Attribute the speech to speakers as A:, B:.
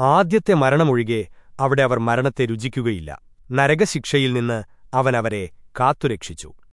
A: ആദ്യത്തെ മരണമൊഴികെ അവിടെ അവർ മരണത്തെ രുചിക്കുകയില്ല. നരകശിക്ഷയിൽ നിന്ന് അവൻ അവരെ കാത്തുരക്ഷിച്ചു.